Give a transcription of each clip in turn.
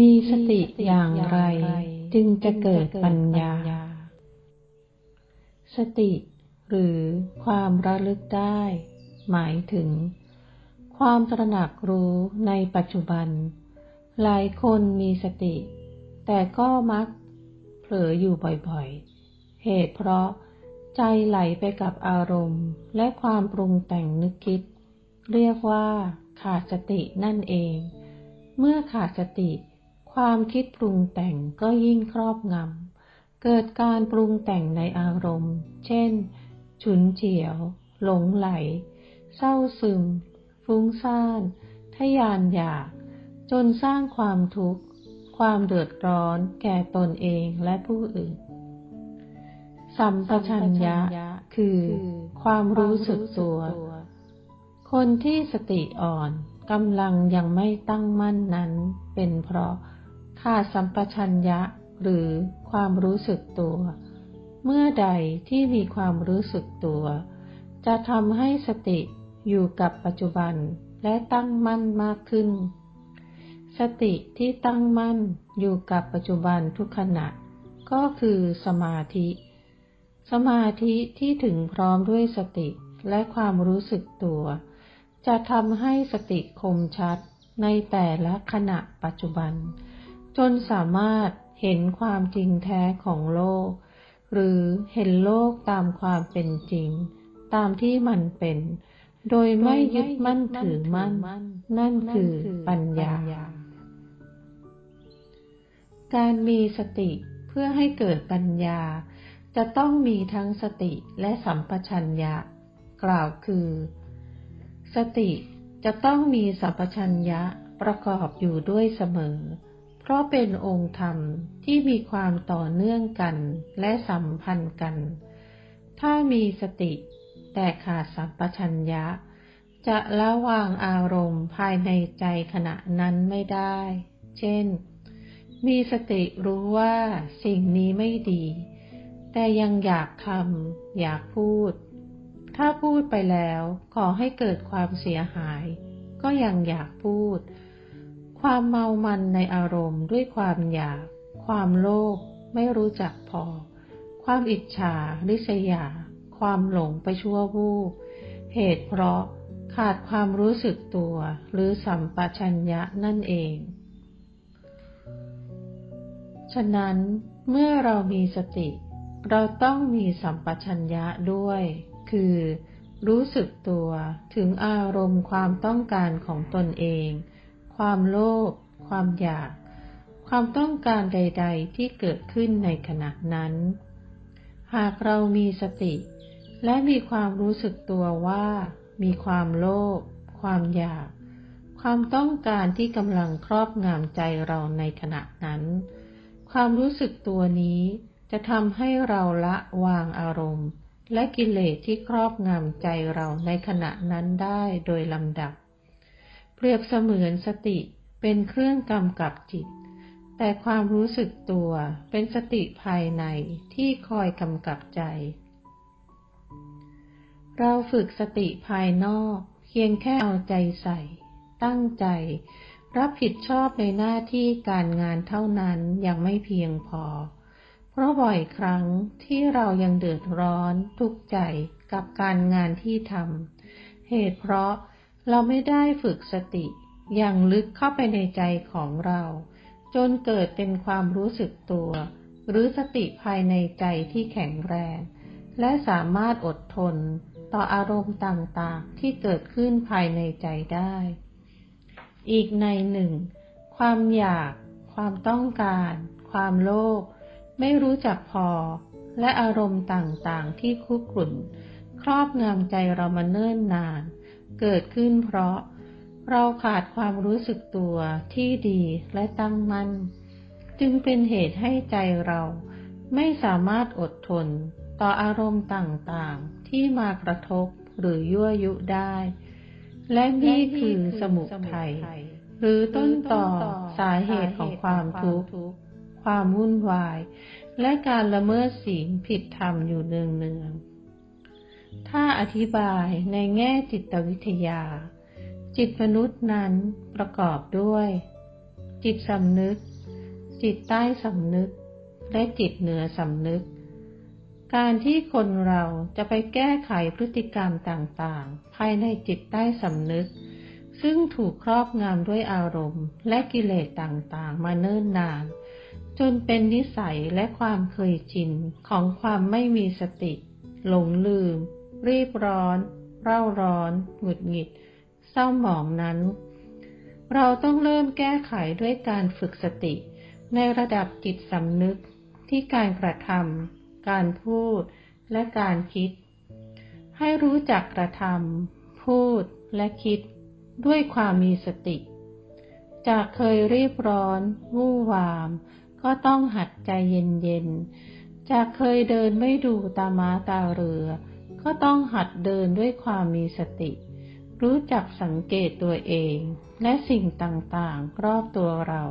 มีสติอย่างไร จึงจะเกิดปัญญา สติ หรือความระลึกได้ หมายถึง ความตระหนักรู้ในปัจจุบัน หลายคนมีสติ แต่ก็มักเผลออยู่บ่อยๆ เหตุเพราะใจไหลไปกับอารมณ์ และความปรุงแต่งนึกคิด เรียกว่าขาดสตินั่นเอง เมื่อขาดสติ ความคิดปรุงแต่งก็ยิ่งครอบงำ เกิดการปรุงแต่งในอารมณ์ เช่น ฉุนเฉียว หลงไหล เศร้าซึม ฟุ้งซ่าน ทยานอยาก จนสร้างความทุกข์ ความเดือดร้อน แก่ตนเองและผู้อื่น สัมปชัญญะ คือ ความรู้สึกตัว คนที่สติอ่อนกำลังยังไม่ตั้งมั่นนั้น เป็นเพราะ ขาดสัมปชัญญะหรือความรู้สึกตัว เมื่อใดที่มีความรู้สึกตัว จะทำให้สติอยู่กับปัจจุบันและตั้งมั่นมากขึ้น สติที่ตั้งมั่นอยู่กับปัจจุบันทุกขณะ ก็คือสมาธิ สมาธิที่ถึงพร้อมด้วยสติและความรู้สึกตัว จะทำให้สติคมชัดในแต่ละขณะปัจจุบัน จนสามารถเห็นความจริงแท้ของโลก หรือเห็นโลกตามความเป็นจริง ตามที่มันเป็น โดยไม่ยึดมั่นถือมั่น นั่นคือปัญญา การมีสติเพื่อให้เกิดปัญญา จะต้องมีทั้งสติและสัมปชัญญะ กล่าวคือ สติจะต้องมีสัมปชัญญะประกอบอยู่ด้วยเสมอ เพราะเป็นองค์ธรรมที่มีความต่อเนื่องกันและสัมพันธ์กัน ถ้ามีสติแต่ขาดสัมปชัญญะ จะละวางอารมณ์ภายในใจขณะนั้นไม่ได้ เช่น มีสติรู้ว่าสิ่งนี้ไม่ดี แต่ยังอยากทำอยากพูด ถ้าพูดไปแล้วขอให้เกิดความเสียหาย ก็ยังอยากพูด ความเมามันในอารมณ์ด้วยความอยาก ความโลภไม่รู้จักพอ ความอิจฉาริษยา ความหลงไปชั่ววูบเหตุเพราะขาดความรู้สึกตัว หรือสัมปชัญญะนั่นเอง ฉะนั้นเมื่อเรามีสติ เราต้องมีสัมปชัญญะด้วย คือ รู้สึกตัวถึงอารมณ์ความต้องการของตนเอง ความโลภ ความอยาก ความต้องการใด ๆ ที่เกิดขึ้นในขณะนั้น หากเรามีสติ และมีความรู้สึกตัวว่า มีความโลภ ความอยาก ความต้องการที่กำลังครอบงำใจเราในขณะนั้น ความรู้สึกตัวนี้จะทำให้เราละวางอารมณ์ และกิเลสที่ครอบงำใจเราในขณะนั้นได้โดยลำดับ เปรียบเสมือนสติเป็นเครื่องกำกับจิต แต่ความรู้สึกตัวเป็นสติภายในที่คอยกำกับใจ เราฝึกสติภายนอกเพียงแค่เอาใจใส่ ตั้งใจ รับผิดชอบในหน้าที่การงานเท่านั้นยังไม่เพียงพอ เพราะบ่อยครั้งที่เรายังเดือดร้อนทุกข์ใจกับการงานที่ทำเหตุเพราะ เราไม่ได้ฝึกสติอย่างลึกเข้าไปในใจของเรา จนเกิดเป็นความรู้สึกตัว หรือสติภายในใจที่แข็งแรง และสามารถอดทนต่ออารมณ์ต่างๆ ที่เกิดขึ้นภายในใจได้ อีกในหนึ่ง ความอยาก ความต้องการ ความโลภไม่รู้จักพอ และอารมณ์ต่างๆ ที่คุกรุ่น ครอบงำใจเรามาเนิ่นนาน เกิดขึ้นเพราะ เราขาดความรู้สึกตัวที่ดีและตั้งมั่น จึงเป็นเหตุให้ใจเราไม่สามารถอดทนต่ออารมณ์ต่างๆ ที่มากระทบหรือยั่วยุได้ และนี่คือสมุทัยหรือต้นต่อสาเหตุของความทุกข์ ความวุ่นวาย และการละเมิดศีลผิดธรรมอยู่เนืองๆ ถ้าอธิบายในแง่จิตวิทยา จิตมนุษย์นั้นประกอบด้วย จิตสำนึก จิตใต้สำนึก และจิตเหนือสำนึก การที่คนเราจะไปแก้ไขพฤติกรรมต่างๆ ภายในจิตใต้สำนึก ซึ่งถูกครอบงำด้วยอารมณ์ และกิเลสต่างๆ มาเนิ่นนานจนเป็นนิสัยและความเคยชินของความไม่มีสติ หลงลืม รีบร้อน เร่าร้อน หงุดหงิด เศร้าหมองนั้น เราต้องเริ่มแก้ไขด้วยการฝึกสติ ในระดับจิตสำนึกที่การกระทำการพูด และการคิด ให้รู้จักกระทำพูดและคิดด้วยความมีสติ จากเคยรีบร้อนวู่วาม ก็ต้องหัดใจเย็นๆจากเคยเดินไม่ดูตาม้าตาเรือ ก็ต้องหัดเดินด้วยความมีสติ รู้จักสังเกตตัวเอง และสิ่งต่างๆ รอบตัวเรา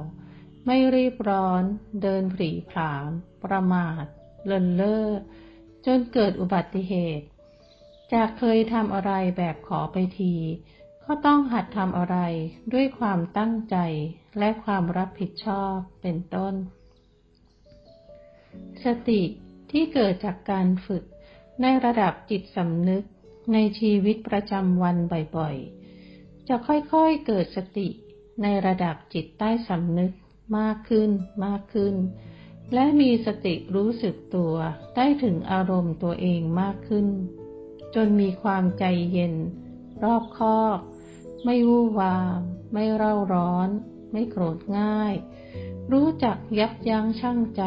ไม่รีบร้อน เดินผีผลาม ประมาท เลินเล่อ จนเกิดอุบัติเหตุ จากเคยทำอะไรแบบขอไปที ก็ต้องหัดทำอะไรด้วยความตั้งใจและความรับผิดชอบเป็นต้น สติที่เกิดจากการฝึก ในระดับจิตสำนึกในชีวิตประจำวันบ่อยๆ จะค่อยๆเกิดสติในระดับจิตใต้สำนึกมากขึ้นมากขึ้น และมีสติรู้สึกตัวได้ถึงอารมณ์ตัวเองมากขึ้น จนมีความใจเย็น รอบคอบ ไม่วู่วาม ไม่เร่าร้อน ไม่โกรธง่าย รู้จักยับยั้งชั่งใจ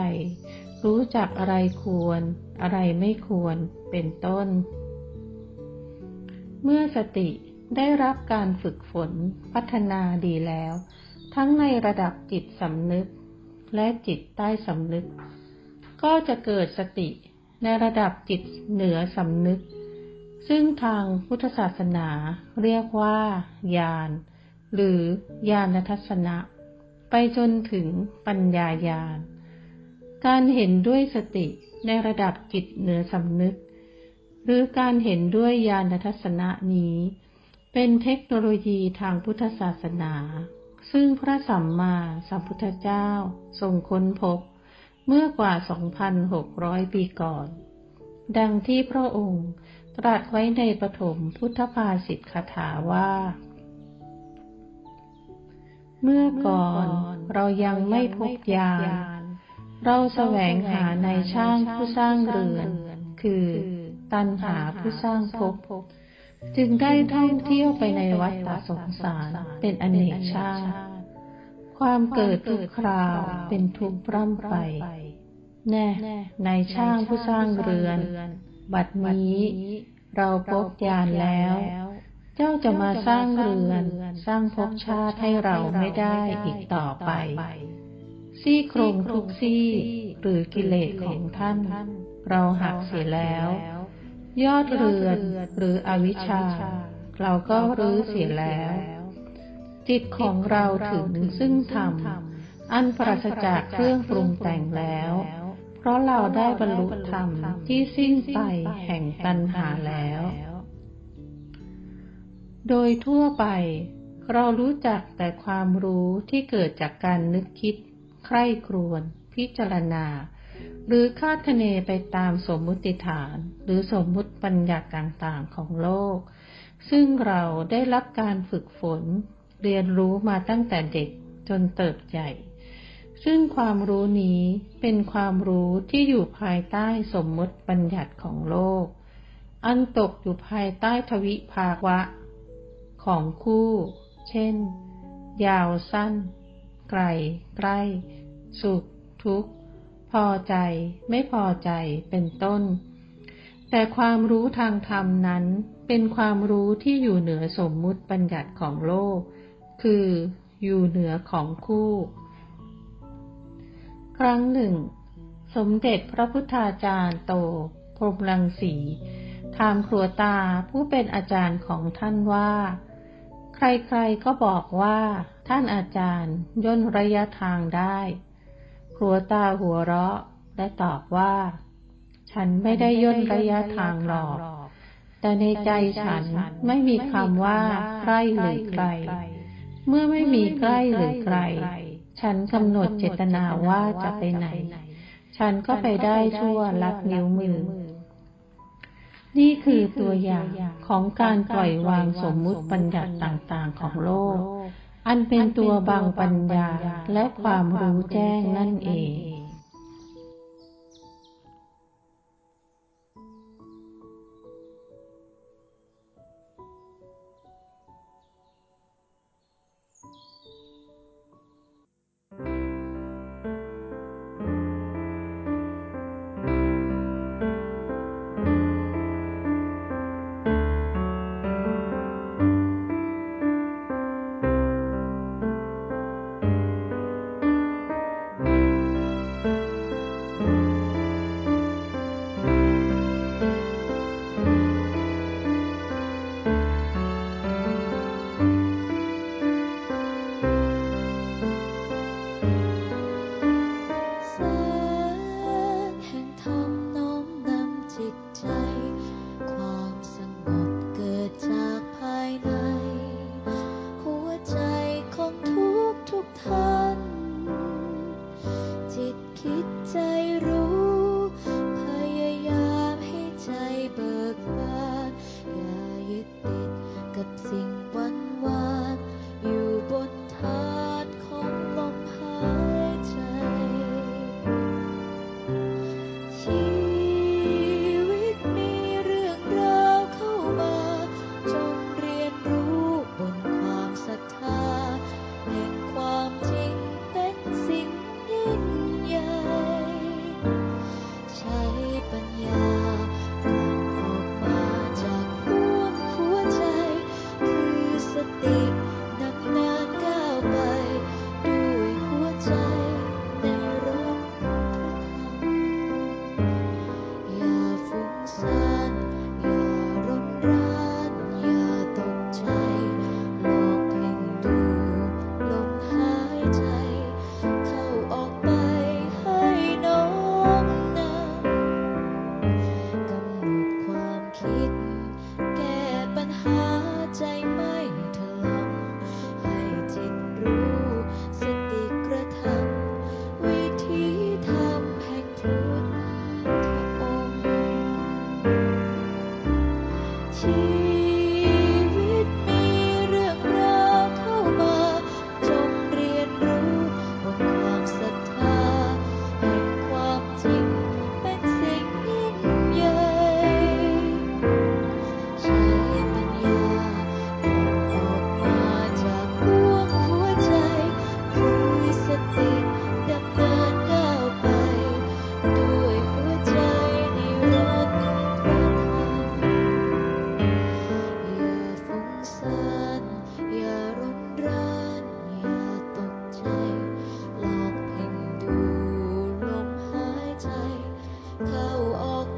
รู้จักอะไรควร อะไรไม่ควร เป็นต้น เมื่อสติได้รับการฝึกฝนพัฒนาดีแล้ว ทั้งในระดับจิตสำนึก และจิตใต้สำนึก ก็จะเกิดสติในระดับจิตเหนือสำนึก ซึ่งทางพุทธศาสนาเรียกว่าญาณหรือญาณทัศนะ ไปจนถึงปัญญาญาณ การเห็นด้วยสติในระดับจิตเหนือสำนึก หรือการเห็นด้วยญาณทัศนะนี้ เป็นเทคโนโลยีทางพุทธศาสนา ซึ่งพระสัมมาสัมพุทธเจ้าทรงค้นพบเมื่อกว่า 2,600 ปีก่อน ดังที่พระองค์ตรัสไว้ในปฐมพุทธภาษิตคาถาว่า เมื่อก่อนเรายังไม่พบยาน เราแสวงหาในช่างผู้สร้างเรือน คือ ตันหาผู้สร้างภพจึงได้ท่องเที่ยวไปในวัฏฏสงสารเป็นอเนกชาติ ความเกิดทุกคราวเป็นทุกข์ร่ำไป แน่ในช่างผู้สร้างเรือน บัดนี้ เราพบญาณแล้ว เจ้าจะมาสร้างเรือน สร้างภพชาติให้เราไม่ได้อีกต่อไป ซี่โครงทุกซี่ หรือกิเลสของท่าน เราหักเสียแล้ว ยอดเรือนหรืออวิชชา เราก็รื้อเสียแล้ว จิตของเราถึงซึ่งธรรมอันปราศจากเครื่องปรุงแต่งแล้ว เพราะเราได้บรรลุธรรมที่สิ้นไปแห่งตัณหาแล้ว โดยทั่วไป เรารู้จักแต่ความรู้ที่เกิดจากการนึกคิด ใคร่ครวญพิจารณา หรือคาดคะเนไปตามสมมุติฐาน หรือสมมุติปัญญาต่างๆของโลก ซึ่งเราได้รับการฝึกฝน เรียนรู้มาตั้งแต่เด็กจนเติบใหญ่ ซึ่งความรู้นี้เป็นความรู้ที่อยู่ภายใต้สมมติบัญญัติของโลก อันตกอยู่ภายใต้ทวิภาวะ ของคู่ เช่น ยาวสั้น ไกล ใกล้ สุข ทุกข์ พอใจ ไม่พอใจ เป็นต้น แต่ความรู้ทางธรรมนั้น เป็นความรู้ที่อยู่เหนือสมมุติบัญญัติของโลก คือ อยู่เหนือของคู่ ครั้งหนึ่ง สมเด็จพระพุทธาจารย์โต พรมลังสีถามครัวตาผู้เป็นอาจารย์ของท่านว่า ใครๆก็บอกว่า ท่านอาจารย์ ย่นระยะทางได้ ครัวตาหัวเราะ และตอบว่า ฉันไม่ได้ย่นระยะทางหรอก แต่ในใจฉันไม่มีคำว่าใกล้หรือไกล เมื่อไม่มีใกล้หรือไกล ฉันกำหนดเจตนาว่าจะไปไหน ฉันก็ไปได้ทั่วลัดนิ้วมือ นี่คือตัวอย่างของการปล่อยวางสมมุติปัญญัติต่างๆของโลก อันเป็นตัวบางปัญญาและความรู้แจ้งนั่นเอง ติกระ ทำ